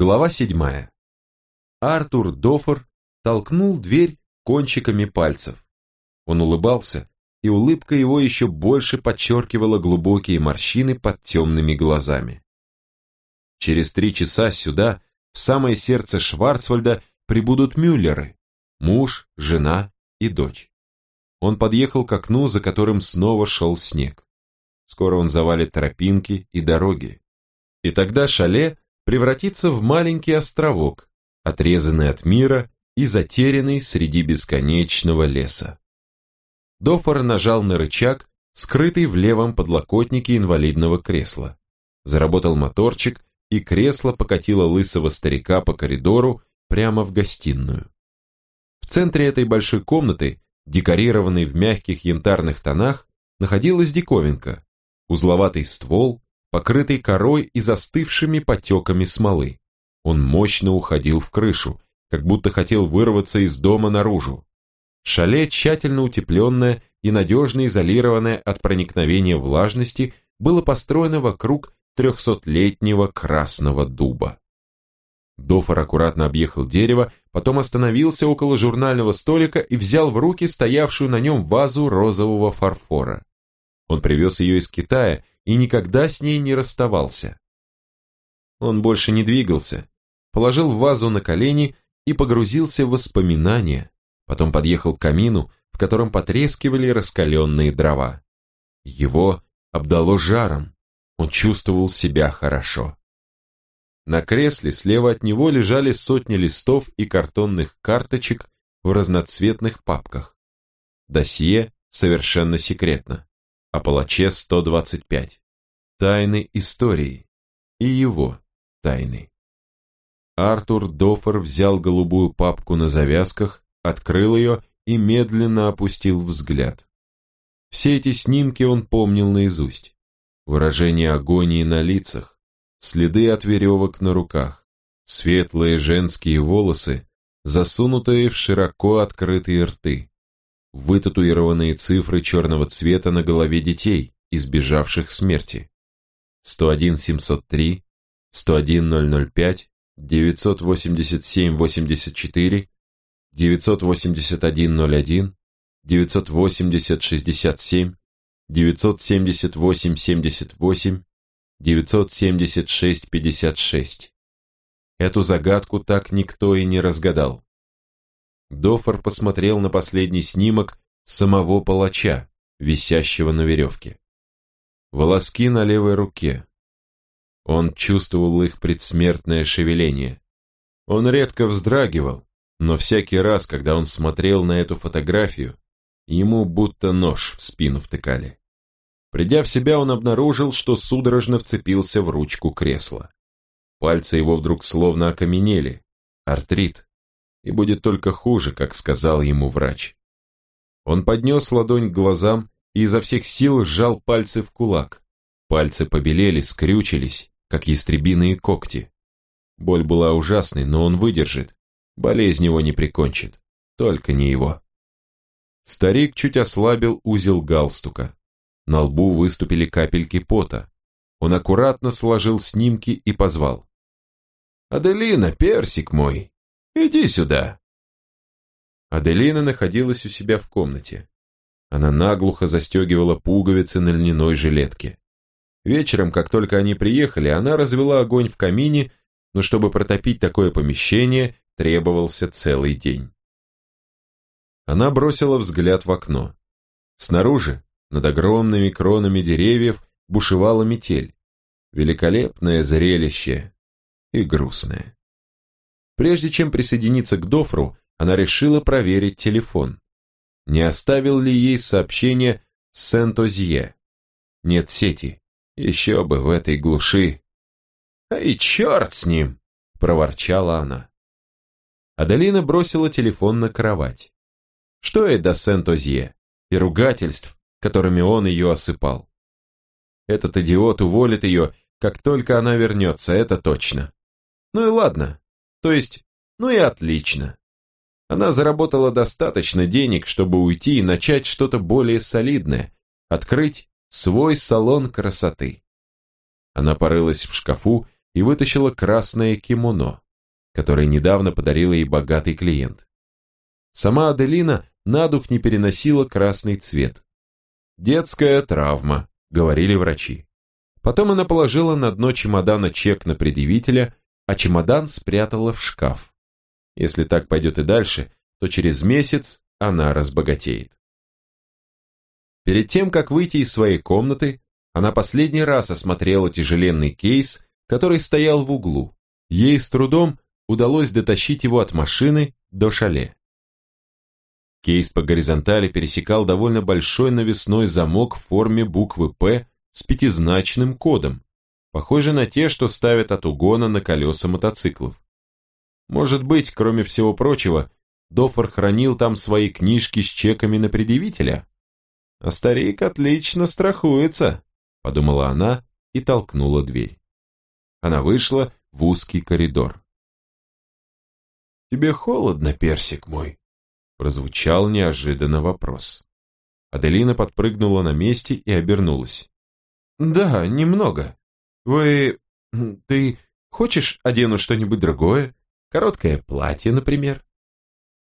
Глава седьмая. Артур Дофор толкнул дверь кончиками пальцев. Он улыбался, и улыбка его еще больше подчеркивала глубокие морщины под темными глазами. Через три часа сюда, в самое сердце Шварцвальда, прибудут Мюллеры, муж, жена и дочь. Он подъехал к окну, за которым снова шел снег. Скоро он завалит тропинки и дороги. И тогда шале превратится в маленький островок, отрезанный от мира и затерянный среди бесконечного леса. Дофор нажал на рычаг, скрытый в левом подлокотнике инвалидного кресла. Заработал моторчик, и кресло покатило лысого старика по коридору прямо в гостиную. В центре этой большой комнаты, декорированной в мягких янтарных тонах, находилась диковинка, узловатый ствол, покрытый корой и застывшими потеками смолы. Он мощно уходил в крышу, как будто хотел вырваться из дома наружу. Шале, тщательно утепленное и надежно изолированное от проникновения влажности, было построено вокруг трехсотлетнего красного дуба. Дофор аккуратно объехал дерево, потом остановился около журнального столика и взял в руки стоявшую на нем вазу розового фарфора. Он привез ее из Китая и никогда с ней не расставался. Он больше не двигался, положил вазу на колени и погрузился в воспоминания, потом подъехал к камину, в котором потрескивали раскаленные дрова. Его обдало жаром, он чувствовал себя хорошо. На кресле слева от него лежали сотни листов и картонных карточек в разноцветных папках. Досье совершенно секретно. О палаче 125. Тайны истории. И его тайны. Артур Дофер взял голубую папку на завязках, открыл ее и медленно опустил взгляд. Все эти снимки он помнил наизусть. Выражение агонии на лицах, следы от веревок на руках, светлые женские волосы, засунутые в широко открытые рты, вытатуированные цифры черного цвета на голове детей, избежавших смерти. 101 703, 101 005, 987 84, 981 01, 980 67, 978 78, 976 56. Эту загадку так никто и не разгадал. Дофор посмотрел на последний снимок самого палача, висящего на веревке. Волоски на левой руке. Он чувствовал их предсмертное шевеление. Он редко вздрагивал, но всякий раз, когда он смотрел на эту фотографию, ему будто нож в спину втыкали. Придя в себя, он обнаружил, что судорожно вцепился в ручку кресла. Пальцы его вдруг словно окаменели. Артрит и будет только хуже, как сказал ему врач. Он поднес ладонь к глазам и изо всех сил сжал пальцы в кулак. Пальцы побелели, скрючились, как ястребиные когти. Боль была ужасной, но он выдержит. Болезнь его не прикончит. Только не его. Старик чуть ослабил узел галстука. На лбу выступили капельки пота. Он аккуратно сложил снимки и позвал. «Аделина, персик мой, Иди сюда!» Аделина находилась у себя в комнате. Она наглухо застегивала пуговицы на льняной жилетке. Вечером, как только они приехали, она развела огонь в камине, но чтобы протопить такое помещение, требовался целый день. Она бросила взгляд в окно. Снаружи, над огромными кронами деревьев, бушевала метель. Великолепное зрелище и грустное. Прежде чем присоединиться к Дофру, она решила проверить телефон. Не оставил ли ей сообщение Сент-Озье? Нет сети. Еще бы в этой глуши. И черт с ним, проворчала она. Адалина бросила телефон на кровать. Что это до Сент-Озье и ругательств, которыми он ее осыпал? Этот идиот уволит ее, как только она вернется, это точно. Ну и ладно, то есть, ну и отлично. Она заработала достаточно денег, чтобы уйти и начать что-то более солидное, открыть свой салон красоты. Она порылась в шкафу и вытащила красное кимоно, которое недавно подарила ей богатый клиент. Сама Аделина на дух не переносила красный цвет. «Детская травма», — говорили врачи. Потом она положила на дно чемодана чек на предъявителя, а чемодан спрятала в шкаф. Если так пойдет и дальше, то через месяц она разбогатеет. Перед тем, как выйти из своей комнаты, она последний раз осмотрела тяжеленный кейс, который стоял в углу. Ей с трудом удалось дотащить его от машины до шале. Кейс по горизонтали пересекал довольно большой навесной замок в форме буквы «П» с пятизначным кодом, похожий на те, что ставят от угона на колеса мотоциклов. Может быть, кроме всего прочего, Дофор хранил там свои книжки с чеками на предъявителя? А старик отлично страхуется, подумала она и толкнула дверь. Она вышла в узкий коридор. «Тебе холодно, персик мой?» прозвучал неожиданно вопрос. Аделина подпрыгнула на месте и обернулась. «Да, немного. Вы... ты хочешь одену что-нибудь другое? Короткое платье, например?»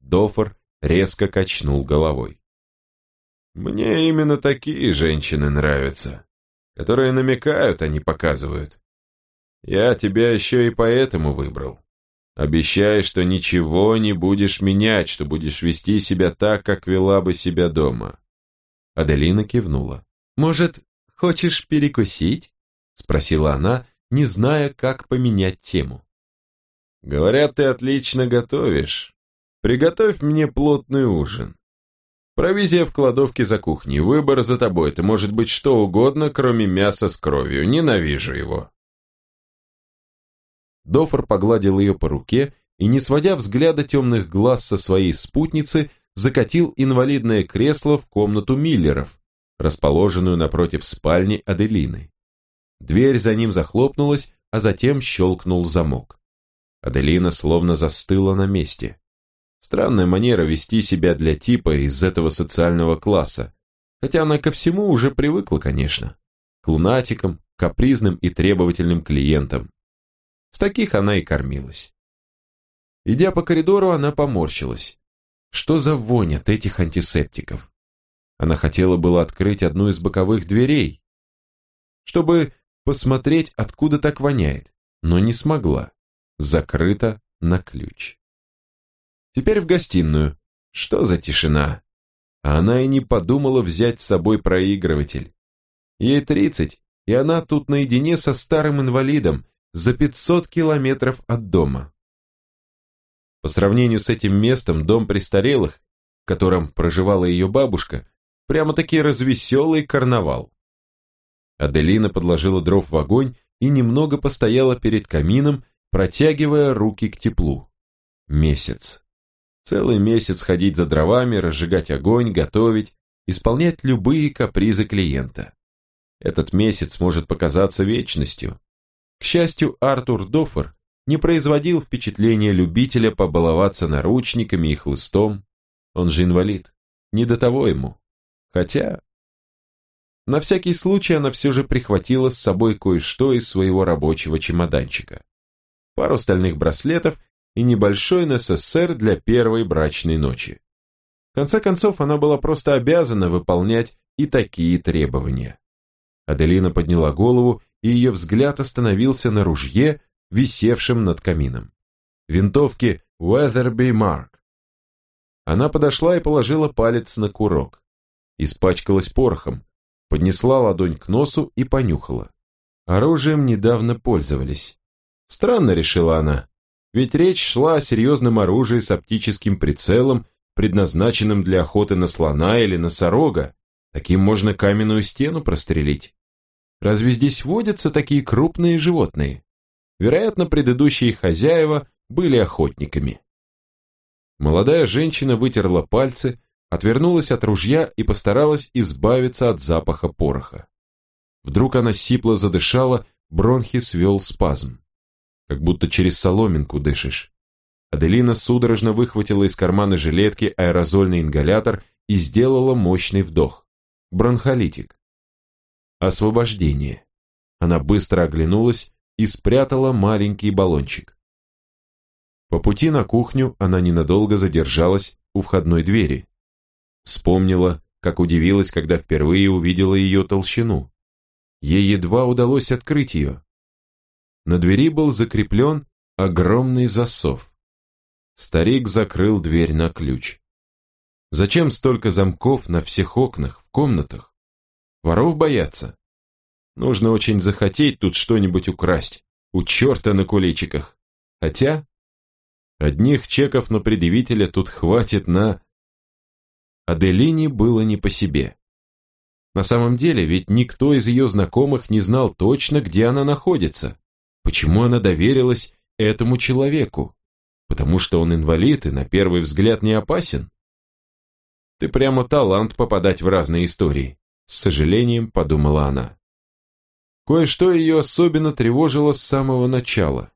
Дофор резко качнул головой. «Мне именно такие женщины нравятся, которые намекают, а не показывают. Я тебя еще и поэтому выбрал. Обещай, что ничего не будешь менять, что будешь вести себя так, как вела бы себя дома». Аделина кивнула. «Может, хочешь перекусить?» Спросила она, не зная, как поменять тему. «Говорят, ты отлично готовишь. Приготовь мне плотный ужин. Провизия в кладовке за кухней. Выбор за тобой. Это может быть что угодно, кроме мяса с кровью. Ненавижу его». Дофор погладил ее по руке и, не сводя взгляда темных глаз со своей спутницы, закатил инвалидное кресло в комнату Миллеров, расположенную напротив спальни Аделины. Дверь за ним захлопнулась, а затем щелкнул замок. Аделина словно застыла на месте. Странная манера вести себя для типа из этого социального класса, хотя она ко всему уже привыкла, конечно. К лунатикам, капризным и требовательным клиентам. С таких она и кормилась. Идя по коридору, она поморщилась. Что за вонь от этих антисептиков? Она хотела было открыть одну из боковых дверей, чтобы посмотреть, откуда так воняет, но не смогла. Закрыто на ключ. Теперь в гостиную. Что за тишина? Она и не подумала взять с собой проигрыватель. Ей тридцать, и она тут наедине со старым инвалидом, за пятьсот километров от дома. По сравнению с этим местом, дом престарелых, в котором проживала ее бабушка, прямо-таки развеселый карнавал. Аделина подложила дров в огонь и немного постояла перед камином, протягивая руки к теплу. Месяц. Целый месяц ходить за дровами, разжигать огонь, готовить, исполнять любые капризы клиента. Этот месяц может показаться вечностью. К счастью, Артур Доффер не производил впечатления любителя побаловаться наручниками и хлыстом. Он же инвалид. Не до того ему. Хотя... На всякий случай она все же прихватила с собой кое-что из своего рабочего чемоданчика. Пару стальных браслетов и небольшой НССР для первой брачной ночи. В конце концов, она была просто обязана выполнять и такие требования. Аделина подняла голову, и ее взгляд остановился на ружье, висевшем над камином. Винтовки Weatherby Mark. Она подошла и положила палец на курок испачкалась порохом, поднесла ладонь к носу и понюхала. Оружием недавно пользовались. Странно, решила она, ведь речь шла о серьезном оружии с оптическим прицелом, предназначенным для охоты на слона или носорога. Таким можно каменную стену прострелить. Разве здесь водятся такие крупные животные? Вероятно, предыдущие хозяева были охотниками. Молодая женщина вытерла пальцы, отвернулась от ружья и постаралась избавиться от запаха пороха. Вдруг она сипло задышала, бронхи свел спазм. Как будто через соломинку дышишь. Аделина судорожно выхватила из кармана жилетки аэрозольный ингалятор и сделала мощный вдох. Бронхолитик. Освобождение. Она быстро оглянулась, и спрятала маленький баллончик. По пути на кухню она ненадолго задержалась у входной двери. Вспомнила, как удивилась, когда впервые увидела ее толщину. Ей едва удалось открыть ее. На двери был закреплен огромный засов. Старик закрыл дверь на ключ. Зачем столько замков на всех окнах, в комнатах? Воров боятся? Нужно очень захотеть тут что-нибудь украсть. У черта на куличиках. Хотя, Одних чеков на предъявителя тут хватит на... Аделине было не по себе. На самом деле, ведь никто из ее знакомых не знал точно, где она находится. Почему она доверилась этому человеку? Потому что он инвалид и на первый взгляд не опасен? Ты прямо талант попадать в разные истории, с сожалением подумала она. Кое-что ее особенно тревожило с самого начала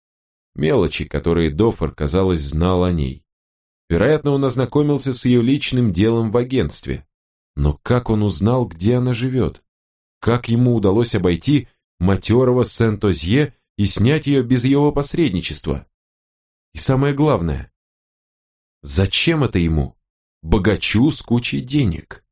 мелочи, которые Дофор, казалось, знал о ней. Вероятно, он ознакомился с ее личным делом в агентстве. Но как он узнал, где она живет? Как ему удалось обойти матерого Сент-Озье и снять ее без его посредничества? И самое главное, зачем это ему, богачу с кучей денег?